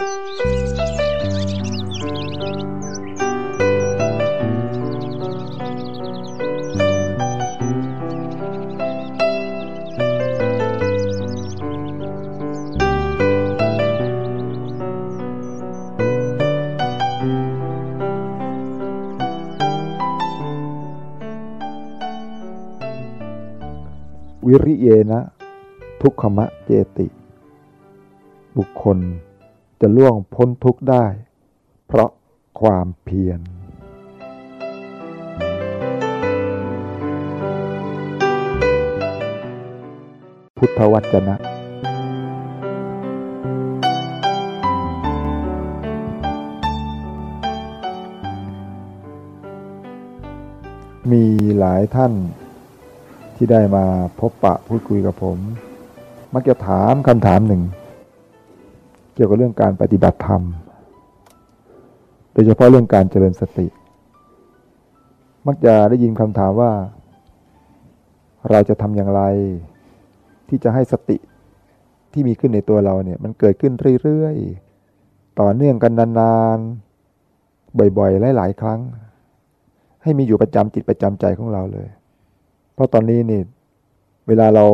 วิริเยนะ ทุกขมะเจติ บุคคล จะล่วงพ้นทุกข์ได้ เพราะความเพียรพุทธวจนะ มีหลายท่านที่ได้มาพบปะพูดคุยกับผม มักจะถามคำถามหนึ่ง เกี่ยวกับเรื่องการปฏิบัติธรรม โดยเฉพาะเรื่องการเจริญสติ มักจะได้ยินคำถามว่า เราจะทำอย่างไร ที่จะให้สติที่มีขึ้นในตัวเราเนี่ย มันเกิดขึ้นเรื่อยๆ ต่อเนื่องกันนานๆ บ่อยๆ หลายๆ ครั้ง ให้มีอยู่ประจำจิตประจำใจของเราเลย เพราะตอนนี้นี่เวลาเรา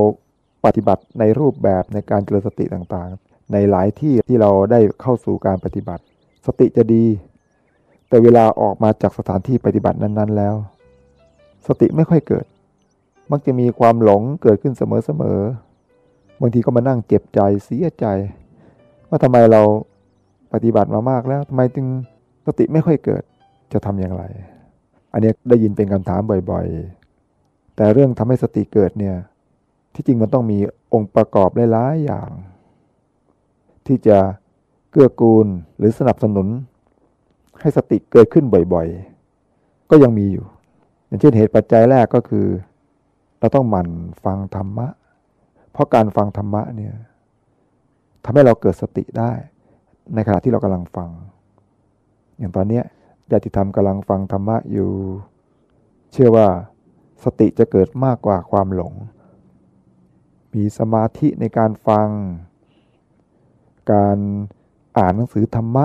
ปฏิบัติในรูปแบบในการเจริญสติต่างๆ ในหลายที่ที่เราได้เข้าสู่การปฏิบัติ สติจะดี แต่เวลาออกมาจากสถานที่ปฏิบัตินั้น ๆ แล้ว สติไม่ค่อยเกิด มักจะมีความหลงเกิดขึ้นเสมอๆบางทีก็มานั่งเจ็บใจเสียใจ ว่าทำไมเราปฏิบัติมามากแล้วทำไมจึงสติไม่ค่อยเกิดจะทำอย่างไร อันนี้ได้ยินเป็นคำถามบ่อยๆ แต่เรื่องทำให้สติเกิดเนี่ยที่จริงมันต้องมีองค์ประกอบหลายๆอย่าง ที่จะเกื้อกูลหรือสนับสนุน ให้สติเกิดขึ้นบ่อยๆ ก็ยังมีอยู่ อย่างเช่นเหตุปัจจัยแรกก็คือ เราต้องหมั่นฟังธรรมะ เพราะการฟังธรรมะเนี่ยทำให้เราเกิดสติได้ ในขณะที่เรากำลังฟัง อย่างตอนนี้ญาติธรรมกำลังฟังธรรมะอยู่ เชื่อว่าสติจะเกิดมากกว่าความหลง มีสมาธิในการฟัง การอ่านหนังสือธรรมะ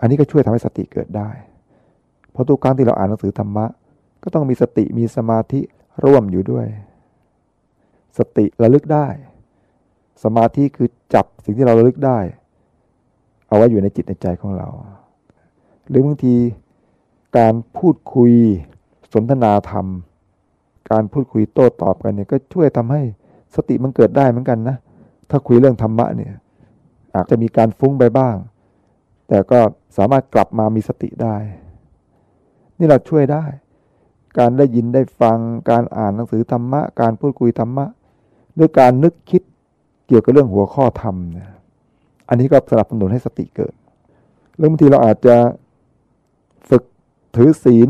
อันนี้ก็ช่วยทำให้สติเกิดได้ เพราะทุกครั้งที่เราอ่านหนังสือธรรมะ ก็ต้องมีสติมีสมาธิร่วมอยู่ด้วย สติระลึกได้ สมาธิคือจับสิ่งที่เราระลึกได้ เอาไว้อยู่ในจิตในใจของเรา หรือบางทีการพูดคุยสนทนาธรรม การพูดคุยโต้ตอบกันเนี่ยก็ช่วยทำให้สติมันเกิดได้เหมือนกันนะ ถ้าคุยเรื่องธรรมะเนี่ย อาจจะมีการฟุ้งไปบ้าง แต่ก็สามารถกลับมามีสติได้ นี่เราช่วยได้ การได้ยินได้ฟัง การอ่านหนังสือธรรมะ การพูดคุยธรรมะ หรือการนึกคิดเกี่ยวกับเรื่องหัวข้อธรรมเนี่ย อันนี้ก็สนับสนุนให้สติเกิดเรื่อบางทีเราอาจจะฝึกถือศีล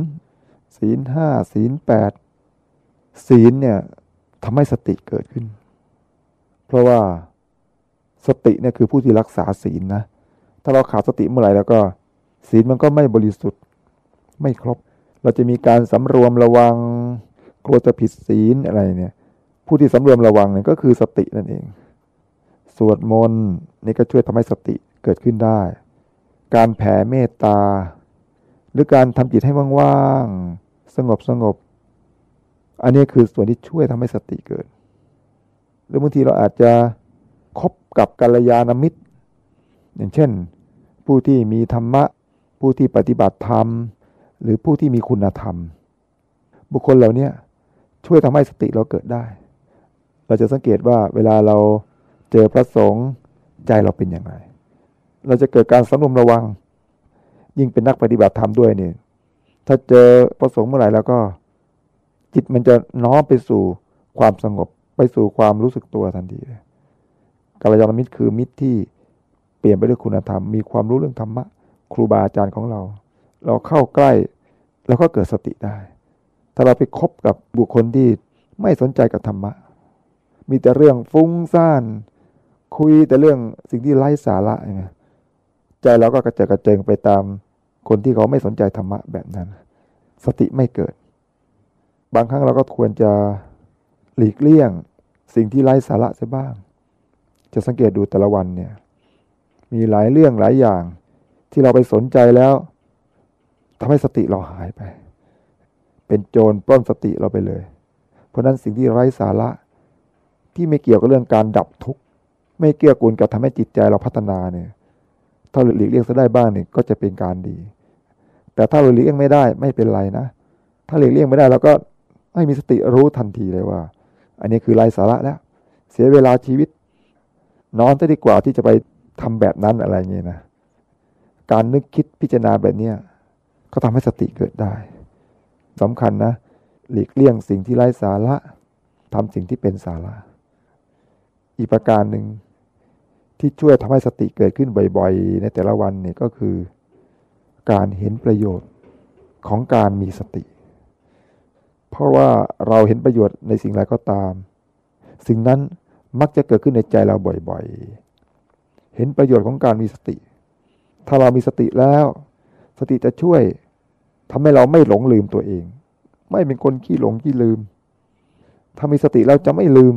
ศีลห้าศีลแปดศีลเนี่ยทำให้สติเกิดขึ้น เพราะว่า สติเนี่ยคือผู้ที่รักษาศีลนะ ถ้าเราขาดสติเมื่อไหร่แล้วก็ ศีลมันก็ไม่บริสุทธิ์ ไม่ครบ เราจะมีการสำรวมระวังกลัวจะผิดศีลอะไรเนี่ย ผู้ที่สำรวมระวังเนี่ยก็คือสตินั่นเอง สวดมนต์นี่ก็ช่วยทำให้สติเกิดขึ้นได้ การแผ่เมตตา หรือการทำจิตให้ว่างๆสงบสงบ อันนี้คือส่วนที่ช่วยทำให้สติเกิด หรือบางทีเราอาจจะ กับกัลยาณมิตร อย่างเช่น ผู้ที่มีธรรมะ ผู้ที่ปฏิบัติธรรม หรือผู้ที่มีคุณธรรม บุคคลเหล่านี้ช่วยทำให้สติเราเกิดได้ เราจะสังเกตว่าเวลาเราเจอพระสงฆ์ใจเราเป็นอย่างไร เราจะเกิดการสำรวมระวัง ยิ่งเป็นนักปฏิบัติธรรมด้วยเนี่ยถ้าเจอพระสงฆ์เมื่อไหร่แล้วก็ จิตมันจะน้อมไปสู่ความสงบไปสู่ความรู้สึกตัวทันทีเลย กัลยาณมิตรคือมิตรที่เปลี่ยนไปด้วยคุณธรรม มีความรู้เรื่องธรรมะ ครูบาอาจารย์ของเรา เราเข้าใกล้แล้วก็เกิดสติได้ ถ้าเราไปคบกับบุคคลที่ไม่สนใจกับธรรมะ มีแต่เรื่องฟุ้งซ่าน คุยแต่เรื่องสิ่งที่ไร้สาระไงใจเราก็กระเจิดกระเจิงไปตามคนที่เขาไม่สนใจธรรมะแบบนั้น สติไม่เกิด บางครั้งเราก็ควรจะหลีกเลี่ยง สิ่งที่ไร้สาระเสียบ้าง จะสังเกตดูแต่ละวันเนี่ยมีหลายเรื่องหลายอย่าง ที่เราไปสนใจแล้วทำให้สติเราหายไป เป็นโจรปล้นสติเราไปเลย เพราะนั้นสิ่งที่ไร้สาระที่ไม่เกี่ยวกับเรื่องการดับทุกข์ไม่เกี่ยวกับทำให้จิตใจเราพัฒนาเนี่ยถ้าหลีกเลี่ยงซะได้บ้างเนี่ยก็จะเป็นการดี แต่ถ้าเราหลีกเลี่ยงไม่ได้ไม่เป็นไรนะ ถ้าหลีกเลี่ยงไม่ได้เราก็ไม่มีสติรู้ทันทีเลยว่า อันนี้คือไร้สาระแล้ว เสียเวลาชีวิต นอนจะดีกว่าที่จะไปทำแบบนั้นอะไรเงี้ยนะการนึกคิดพิจารณาแบบเนี้ยก็ทำให้สติเกิดได้สำคัญนะหลีกเลี่ยงสิ่งที่ไร้สาระทำสิ่งที่เป็นสาระ อีกประการหนึ่งที่ช่วยทำให้สติเกิดขึ้นบ่อยๆ ในแต่ละวันเนี่ยก็คือ การเห็นประโยชน์ของการมีสติ เพราะว่าเราเห็นประโยชน์ในสิ่งใดก็ตาม สิ่งนั้น มักจะเกิดขึ้นในใจเราบ่อยๆ เห็นประโยชน์ของการมีสติ ถ้าเรามีสติแล้ว สติจะช่วยทำให้เราไม่หลงลืมตัวเอง ไม่เป็นคนขี้หลงขี้ลืม ถ้ามีสติเราจะไม่ลืม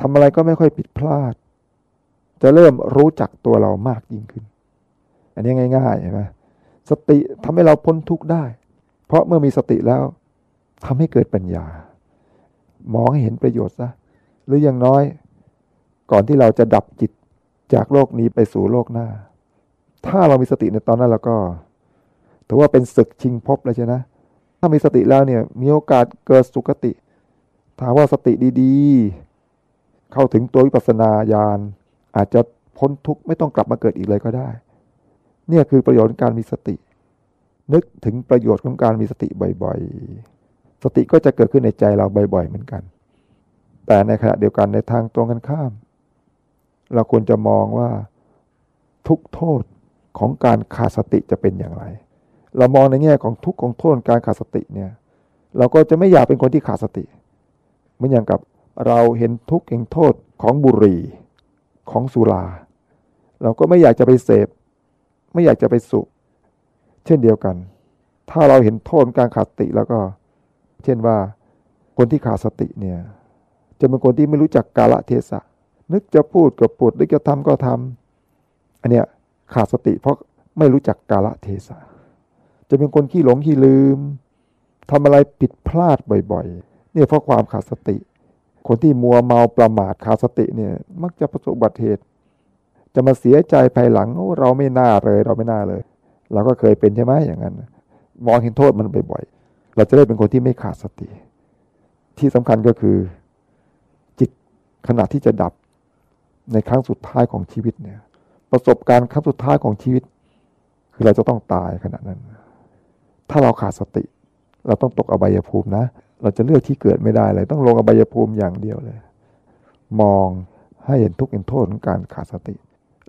ทำอะไรก็ไม่ค่อยผิดพลาด จะเริ่มรู้จักตัวเรามากยิ่งขึ้น อันนี้ง่ายๆใช่ไหมสติทำให้เราพ้นทุกข์ได้ เพราะเมื่อมีสติแล้วทำให้เกิดปัญญา มองให้เห็นประโยชน์ซะหรืออย่างน้อย ก่อนที่เราจะดับจิตจากโลกนี้ไปสู่โลกหน้า ถ้าเรามีสติในตอนนั้นเราก็ถือว่าเป็นศึกชิงพบเลยใช่ไหมถ้ามีสติแล้วเนี่ยมีโอกาสเกิดสุคติ ถามว่าสติดีๆ เข้าถึงตัววิปัสสนาญาณอาจจะพ้นทุกข์ไม่ต้องกลับมาเกิดอีกเลยก็ได้ เนี่ยคือประโยชน์การมีสติ นึกถึงประโยชน์ของการมีสติบ่อยๆ สติก็จะเกิดขึ้นในใจเราบ่อยๆ เหมือนกัน แต่ในขณะเดียวกันในทางตรงกันข้าม เราควรจะมองว่าทุกโทษของการขาดสติจะเป็นอย่างไร เรามองในแง่ของทุกของโทษการขาดสติเนี่ยเราก็จะไม่อยากเป็นคนที่ขาดสติเหมือนอย่างกับเราเห็นทุกข์เห็นโทษของบุหรี่ของสุรา เราก็ไม่อยากจะไปเสพ ไม่อยากจะไปสุเช่นเดียวกัน ถ้าเราเห็นโทษการขาดสติแล้วก็ เช่นว่าคนที่ขาดสติเนี่ยจะเป็นคนที่ไม่รู้จักกาลเทศะ นึกจะพูดก็พูดนึกจะทำก็ทำอันเนี้ยขาดสติเพราะไม่รู้จักกาลเทศะ จะเป็นคนขี้หลงขี้ลืมทำอะไรผิดพลาดบ่อยๆ เนี่ยเพราะความขาดสติ คนที่มัวเมาประมาทขาดสติเนี่ย มักจะประสบบัติเหตุ จะมาเสียใจภายหลังเราไม่น่าเลยเราไม่น่าเลย เราก็เคยเป็นใช่ไหมอย่างนั้นมองเห็นโทษมันบ่อยๆ เราจะได้เป็นคนที่ไม่ขาดสติ ที่สำคัญก็คือ จิตขณะที่จะดับ ในครั้งสุดท้ายของชีวิตเนี่ย ประสบการณ์ครั้งสุดท้ายของชีวิต คือเราจะต้องตายขณะนั้น ถ้าเราขาดสติ เราต้องตกอบายภูมินะ เราจะเลือกที่เกิดไม่ได้เลย ต้องลงอบายภูมิอย่างเดียวเลย มองให้เห็นทุกข์เห็นโทษของการขาดสติ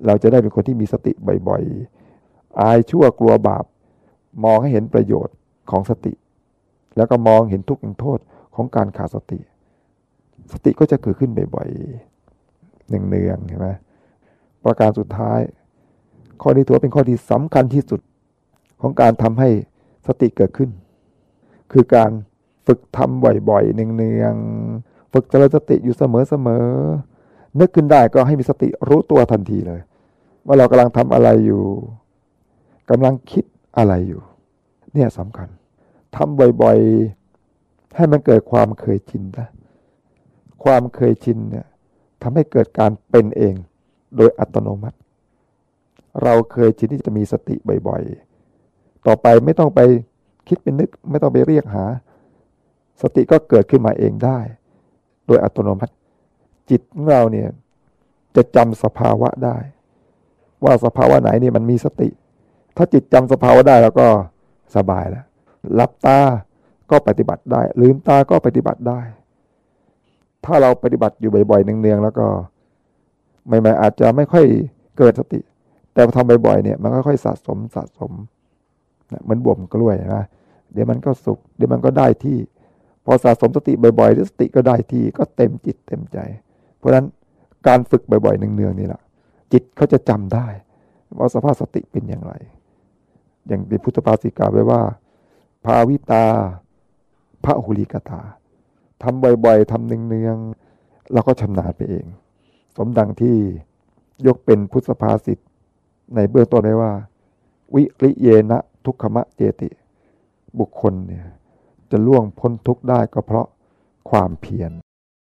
เราจะได้เป็นคนที่มีสติบ่อยๆ อายชั่วกลัวบาป มองให้เห็นประโยชน์ของสติ แล้วก็มองเห็นทุกข์เห็นโทษของการขาดสติ สติก็จะเกิดขึ้นบ่อยๆ เนืองๆเห็นไหมประการสุดท้าย ข้อนี้ถือว่าเป็นข้อที่สำคัญที่สุดของการทำให้สติเกิดขึ้น คือการฝึกทำบ่อยๆเนืองๆฝึกเจริญสติอยู่เสมอๆนึกขึ้นได้ก็ให้มีสติรู้ตัวทันทีเลย ว่าเรากำลังทำอะไรอยู่กำลังคิดอะไรอยู่ เนี่ยสำคัญทำบ่อยๆ ให้มันเกิดความเคยชินนะความเคยชินเนี่ย ทำให้เกิดการเป็นเองโดยอัตโนมัติ เราเคยชินที่จะมีสติบ่อยๆ ต่อไปไม่ต้องไปคิดเป็นนึก ไม่ต้องไปเรียกหา สติก็เกิดขึ้นมาเองได้ โดยอัตโนมัติ จิตของเราเนี่ยจะจำสภาวะได้ ว่าสภาวะไหนนี่มันมีสติ ถ้าจิตจำสภาวะได้แล้วก็สบายแล้วหลับตาก็ปฏิบัติได้ ลืมตาก็ปฏิบัติได้ ถ้าเราปฏิบัติอยู่บ่อยๆเนืองๆแล้วก็ใหม่ๆอาจจะไม่ค่อยเกิดสติ แต่พอทำบ่อยๆเนี่ย มันค่อยๆสะสมสะสมเหมือนบ่มกล้วยนะเดี๋ยวมันก็สุกเดี๋ยวมันก็ได้ที่ พอสะสมสติบ่อยๆสติก็ได้ที่ก็เต็มจิตเต็มใจ เพราะฉะนั้นการฝึกบ่อยๆเนืองๆนี่แหละจิตเขาจะจำได้ ว่าสภาพสติเป็นอย่างไร อย่างในพุทธภาษิกาไว้ว่า ภาวิตาพระหุลิกตา ทำบ่อยๆทำเนืองๆเราก็ชำนาญไปเอง สมดังที่ยกเป็นพุทธภาษิตในเบื้องต้นไว้ว่า วิริเยนะทุกขมะเจติ บุคคลเนี่ยจะล่วงพ้นทุกข์ได้ก็เพราะความเพียร